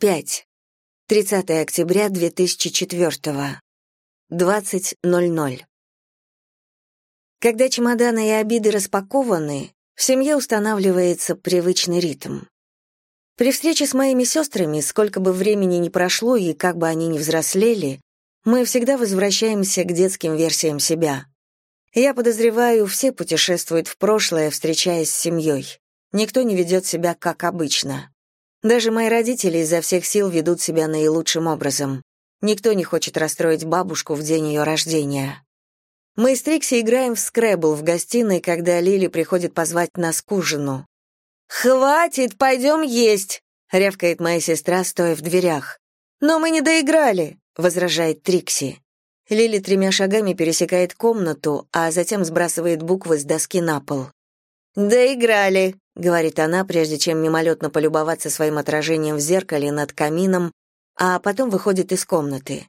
5. 30 октября 2004. 20.00. Когда чемоданы и обиды распакованы, в семье устанавливается привычный ритм. При встрече с моими сестрами, сколько бы времени ни прошло и как бы они ни взрослели, мы всегда возвращаемся к детским версиям себя. Я подозреваю, все путешествуют в прошлое, встречаясь с семьей. Никто не ведет себя как обычно. Даже мои родители изо всех сил ведут себя наилучшим образом. Никто не хочет расстроить бабушку в день ее рождения. Мы с Трикси играем в скрэбл в гостиной, когда Лили приходит позвать нас к ужину. «Хватит, пойдем есть!» — рявкает моя сестра, стоя в дверях. «Но мы не доиграли!» — возражает Трикси. Лили тремя шагами пересекает комнату, а затем сбрасывает буквы с доски на пол. «Доиграли», — говорит она, прежде чем мимолетно полюбоваться своим отражением в зеркале над камином, а потом выходит из комнаты.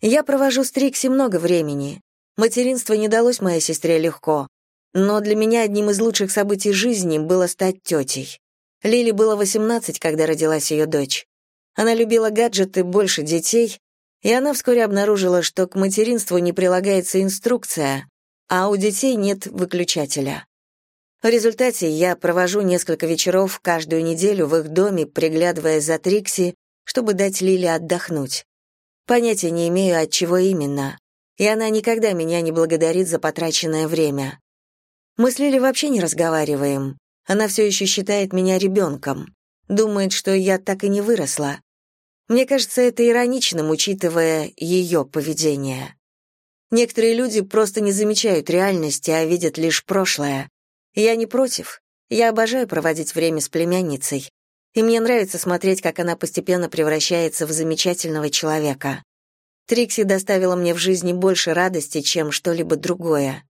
Я провожу с Трикси много времени. Материнство не далось моей сестре легко, но для меня одним из лучших событий жизни было стать тетей. Лили было 18, когда родилась ее дочь. Она любила гаджеты больше детей, и она вскоре обнаружила, что к материнству не прилагается инструкция, а у детей нет выключателя. В результате я провожу несколько вечеров каждую неделю в их доме, приглядывая за Трикси, чтобы дать Лиле отдохнуть. Понятия не имею, от чего именно, и она никогда меня не благодарит за потраченное время. Мы с Лили вообще не разговариваем. Она все еще считает меня ребенком, думает, что я так и не выросла. Мне кажется, это ироничным, учитывая ее поведение. Некоторые люди просто не замечают реальности, а видят лишь прошлое. Я не против. Я обожаю проводить время с племянницей. И мне нравится смотреть, как она постепенно превращается в замечательного человека. Трикси доставила мне в жизни больше радости, чем что-либо другое.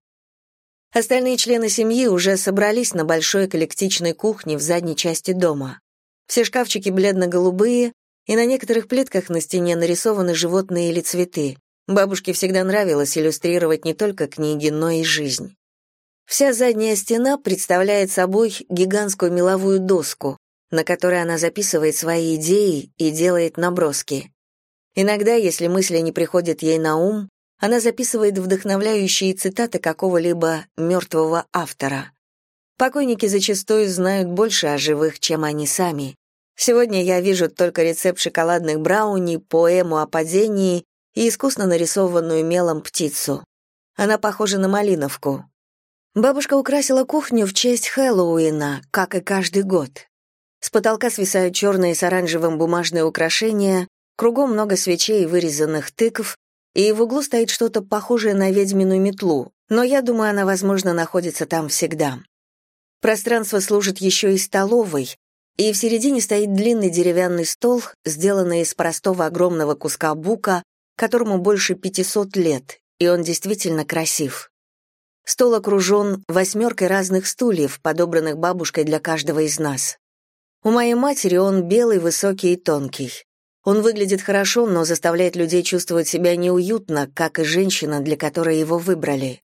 Остальные члены семьи уже собрались на большой коллектичной кухне в задней части дома. Все шкафчики бледно-голубые, и на некоторых плитках на стене нарисованы животные или цветы. Бабушке всегда нравилось иллюстрировать не только книги, но и жизнь. Вся задняя стена представляет собой гигантскую меловую доску, на которой она записывает свои идеи и делает наброски. Иногда, если мысли не приходят ей на ум, она записывает вдохновляющие цитаты какого-либо мертвого автора. Покойники зачастую знают больше о живых, чем они сами. Сегодня я вижу только рецепт шоколадных брауни, поэму о падении и искусно нарисованную мелом птицу. Она похожа на малиновку. Бабушка украсила кухню в честь Хэллоуина, как и каждый год. С потолка свисают черные с оранжевым бумажные украшения, кругом много свечей и вырезанных тыкв, и в углу стоит что-то похожее на ведьмину метлу, но я думаю, она, возможно, находится там всегда. Пространство служит еще и столовой, и в середине стоит длинный деревянный стол, сделанный из простого огромного куска бука, которому больше 500 лет, и он действительно красив. Стол окружен восьмеркой разных стульев, подобранных бабушкой для каждого из нас. У моей матери он белый, высокий и тонкий. Он выглядит хорошо, но заставляет людей чувствовать себя неуютно, как и женщина, для которой его выбрали.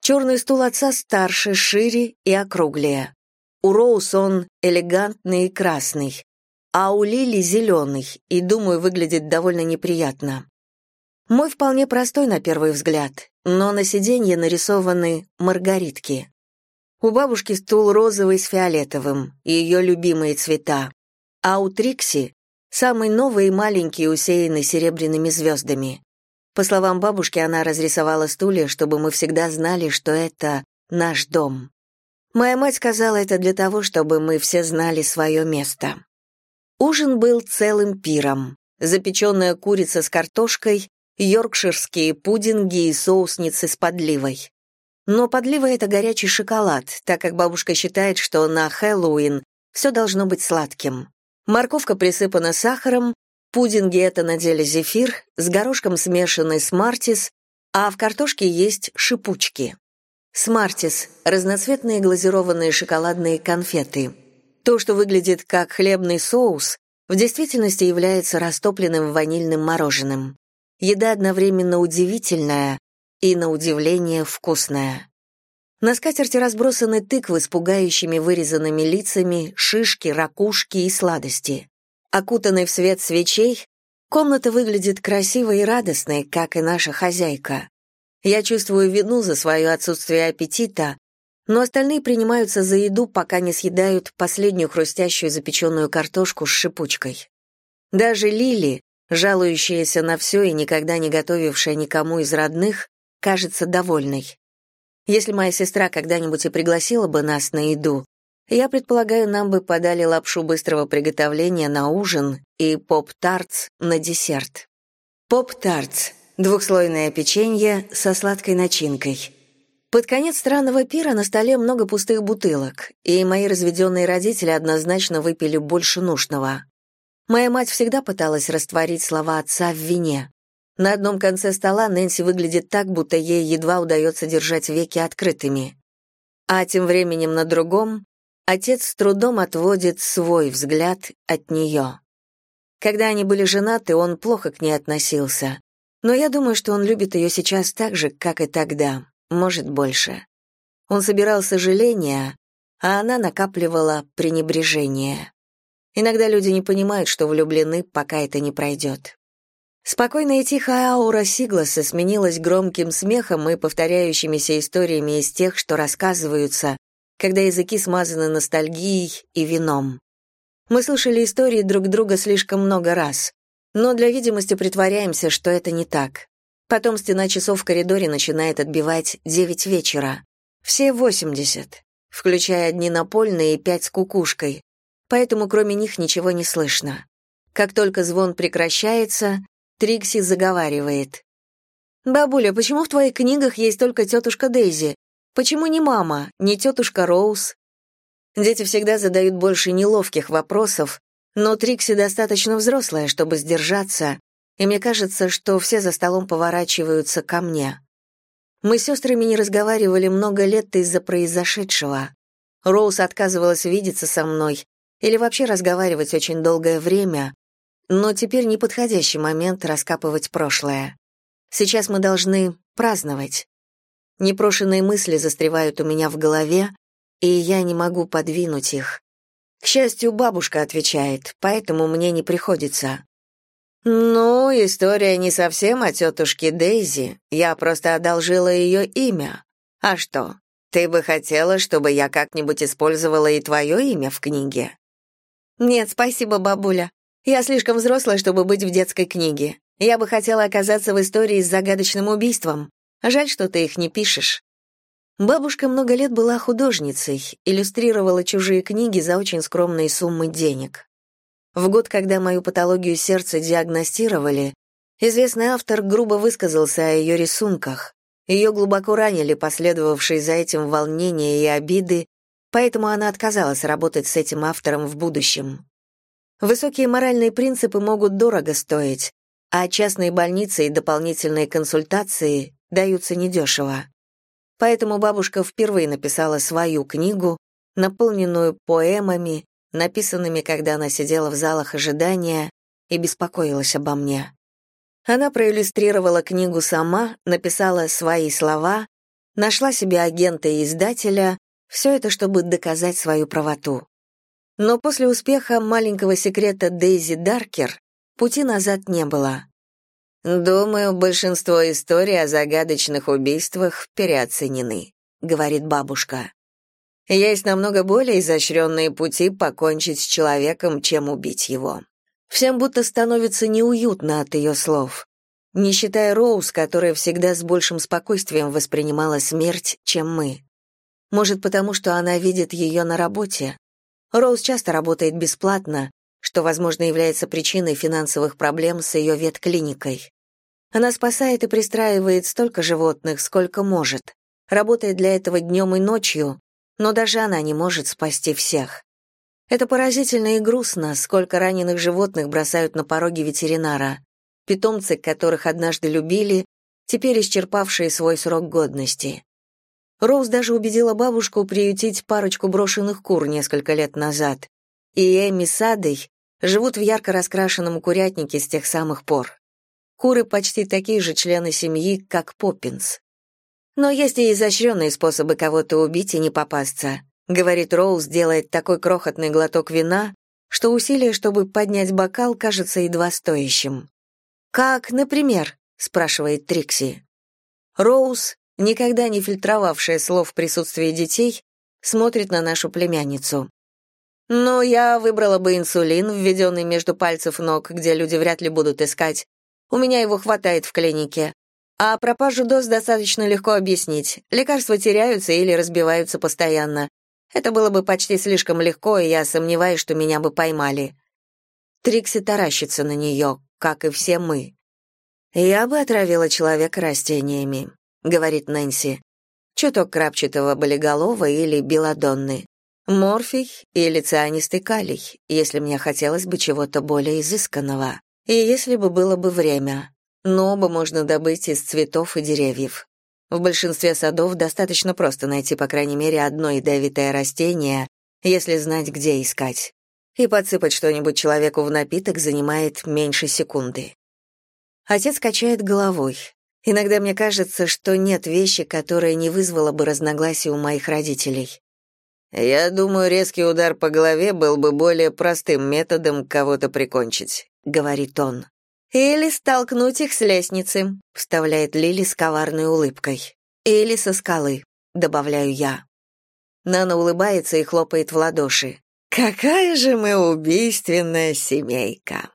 Черный стул отца старше, шире и округлее. У Роуз он элегантный и красный, а у Лили зеленый, и, думаю, выглядит довольно неприятно. Мой вполне простой на первый взгляд, но на сиденье нарисованы маргаритки. У бабушки стул розовый с фиолетовым, ее любимые цвета, а у Трикси самый новый и маленький, усеянный серебряными звездами. По словам бабушки, она разрисовала стулья, чтобы мы всегда знали, что это наш дом. Моя мать сказала это для того, чтобы мы все знали свое место. Ужин был целым пиром. Запеченная курица с картошкой, йоркширские пудинги и соусницы с подливой. Но подлива — это горячий шоколад, так как бабушка считает, что на Хэллоуин все должно быть сладким. Морковка присыпана сахаром, пудинги — это на деле зефир, с горошком смешанный смартис, а в картошке есть шипучки. Смартис – разноцветные глазированные шоколадные конфеты. То, что выглядит как хлебный соус, в действительности является растопленным ванильным мороженым. Еда одновременно удивительная и, на удивление, вкусная. На скатерти разбросаны тыквы с пугающими вырезанными лицами, шишки, ракушки и сладости. Окутанной в свет свечей, комната выглядит красивой и радостной, как и наша хозяйка. Я чувствую вину за свое отсутствие аппетита, но остальные принимаются за еду, пока не съедают последнюю хрустящую запеченную картошку с шипучкой. Даже Лили, жалующаяся на все и никогда не готовившая никому из родных, кажется довольной. Если моя сестра когда-нибудь и пригласила бы нас на еду, я предполагаю, нам бы подали лапшу быстрого приготовления на ужин и поп-тартс на десерт. Поп-тартс — двухслойное печенье со сладкой начинкой. Под конец странного пира на столе много пустых бутылок, и мои разведенные родители однозначно выпили больше нужного. Моя мать всегда пыталась растворить слова отца в вине. На одном конце стола Нэнси выглядит так, будто ей едва удается держать веки открытыми. А тем временем на другом отец с трудом отводит свой взгляд от нее. Когда они были женаты, он плохо к ней относился. Но я думаю, что он любит ее сейчас так же, как и тогда, может, больше. Он собирал сожаления, а она накапливала пренебрежение. Иногда люди не понимают, что влюблены, пока это не пройдет. Спокойная и тихая аура Сигласа сменилась громким смехом и повторяющимися историями из тех, что рассказываются, когда языки смазаны ностальгией и вином. Мы слышали истории друг друга слишком много раз, но для видимости притворяемся, что это не так. Потом стена часов в коридоре начинает отбивать девять вечера. Все восемьдесят, включая одни напольные и пять с кукушкой, поэтому кроме них ничего не слышно. Как только звон прекращается, Трикси заговаривает. «Бабуля, почему в твоих книгах есть только тетушка Дейзи? Почему не мама, не тетушка Роуз?» Дети всегда задают больше неловких вопросов, но Трикси достаточно взрослая, чтобы сдержаться, и мне кажется, что все за столом поворачиваются ко мне. Мы с сестрами не разговаривали много лет из-за произошедшего. Роуз отказывалась видеться со мной или вообще разговаривать очень долгое время, но теперь неподходящий момент раскапывать прошлое. Сейчас мы должны праздновать. Непрошенные мысли застревают у меня в голове, и я не могу подвинуть их. К счастью, бабушка отвечает, поэтому мне не приходится. «Ну, история не совсем о тетушке Дейзи. Я просто одолжила ее имя. А что, ты бы хотела, чтобы я как-нибудь использовала и твое имя в книге?» «Нет, спасибо, бабуля. Я слишком взрослая, чтобы быть в детской книге. Я бы хотела оказаться в истории с загадочным убийством. Жаль, что ты их не пишешь. Бабушка много лет была художницей, иллюстрировала чужие книги за очень скромные суммы денег. В год, когда мою патологию сердца диагностировали, известный автор грубо высказался о ее рисунках. Ее глубоко ранили последовавшие за этим волнения и обиды, поэтому она отказалась работать с этим автором в будущем. Высокие моральные принципы могут дорого стоить, а частные больницы и дополнительные консультации даются недешево. Поэтому бабушка впервые написала свою книгу, наполненную поэмами, написанными, когда она сидела в залах ожидания и беспокоилась обо мне. Она проиллюстрировала книгу сама, написала свои слова, нашла себе агента и издателя, все это, чтобы доказать свою правоту. Но после успеха маленького секрета Дейзи Даркер пути назад не было. «Думаю, большинство историй о загадочных убийствах переоценены», — говорит бабушка. «Есть намного более изощренные пути покончить с человеком, чем убить его». Всем будто становится неуютно от ее слов. Не считая Роуз, которая всегда с большим спокойствием воспринимала смерть, чем мы. Может, потому что она видит ее на работе, Роуз часто работает бесплатно, что, возможно, является причиной финансовых проблем с ее ветклиникой. Она спасает и пристраивает столько животных, сколько может, работает для этого днем и ночью, но даже она не может спасти всех. Это поразительно и грустно, сколько раненых животных бросают на пороги ветеринара. Питомцы, которых однажды любили, теперь исчерпавшие свой срок годности. Роуз даже убедила бабушку приютить парочку брошенных кур несколько лет назад. И Эми с Адой живут в ярко раскрашенном курятнике с тех самых пор. Куры почти такие же члены семьи, как Поппинс. Но есть и изощренные способы кого-то убить и не попасться, говорит Роуз, делает такой крохотный глоток вина, что усилие, чтобы поднять бокал, кажется едва стоящим. «Как, например?» — спрашивает Трикси. Роуз, никогда не фильтровавшая слов в присутствии детей, смотрит на нашу племянницу. «Ну, я выбрала бы инсулин, введенный между пальцев ног, где люди вряд ли будут искать. У меня его хватает в клинике. А пропажу доз достаточно легко объяснить. Лекарства теряются или разбиваются постоянно. Это было бы почти слишком легко, и я сомневаюсь, что меня бы поймали. Трикси таращится на нее, как и все мы. «Я бы отравила человека растениями», — говорит Нэнси. «Чуток крапчатого болиголова или белодонны. Морфий или цианистый калий, если мне хотелось бы чего-то более изысканного. И если бы было бы время. Но оба можно добыть из цветов и деревьев. В большинстве садов достаточно просто найти, по крайней мере, одно ядовитое растение, если знать, где искать. И подсыпать что-нибудь человеку в напиток занимает меньше секунды. Отец качает головой. Иногда мне кажется, что нет вещи, которая не вызвала бы разногласий у моих родителей. Я думаю, резкий удар по голове был бы более простым методом кого-то прикончить, говорит он. Или столкнуть их с лестницы, вставляет Лили с коварной улыбкой. Или со скалы, добавляю я. Нана улыбается и хлопает в ладоши. Какая же мы убийственная семейка.